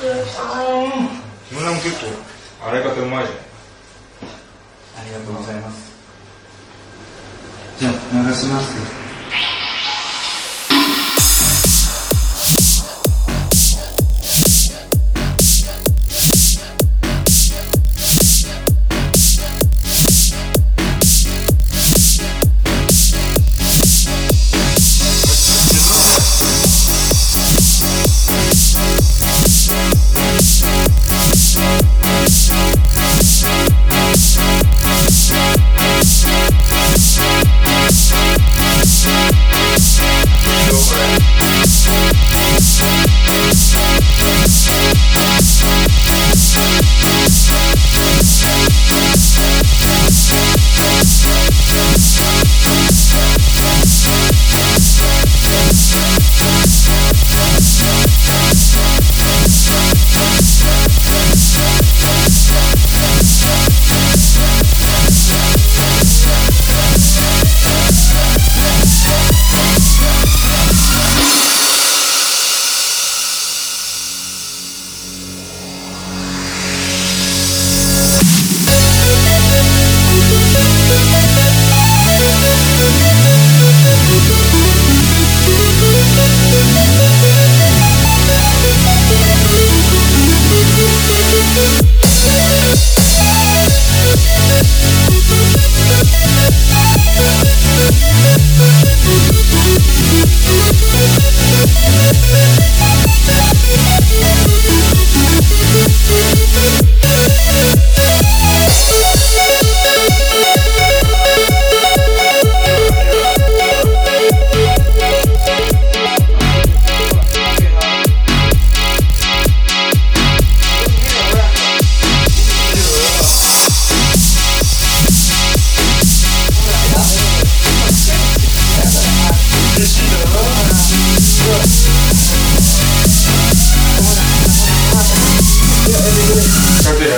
村も結構洗い方うまいじゃんありがとうございます。じゃあ流します。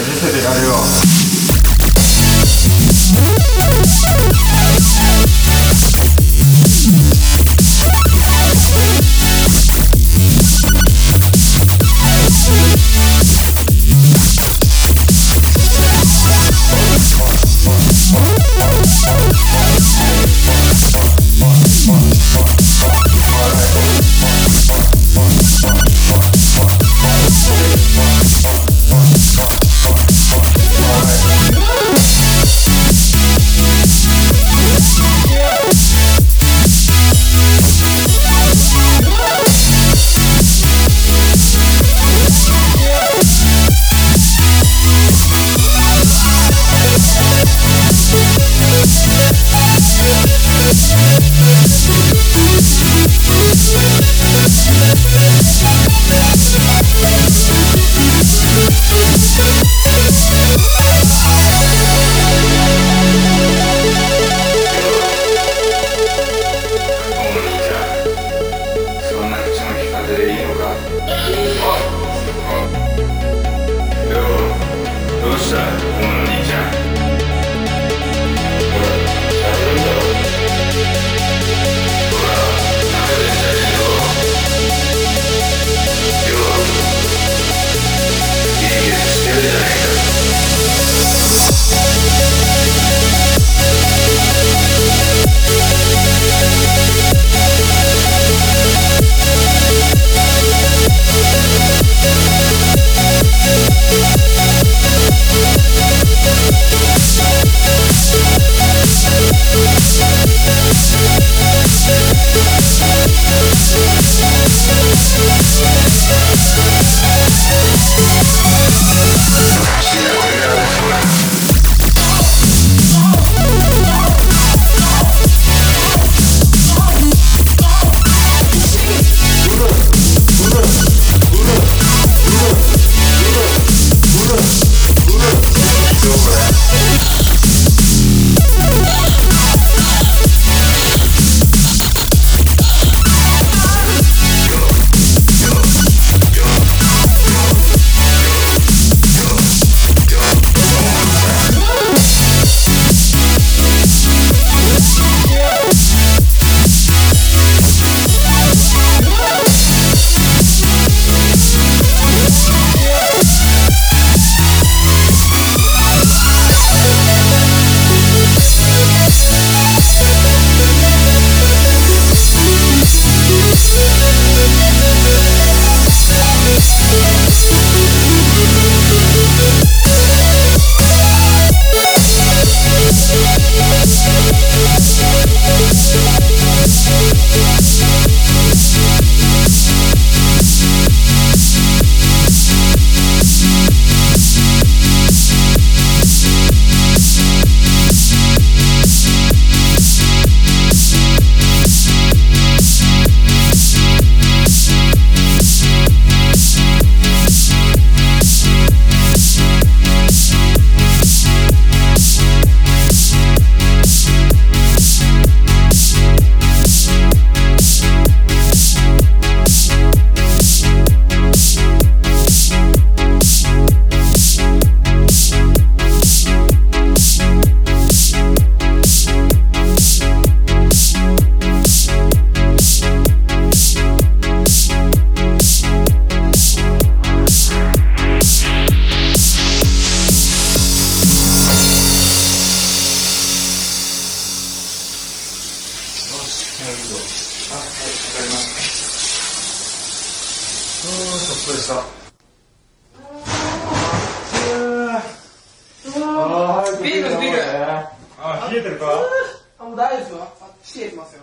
見せてやるよ。あ、はい、わかりました。うん、っりした。ビールビール。あ冷えてるか？あもう大丈夫冷えてますよ。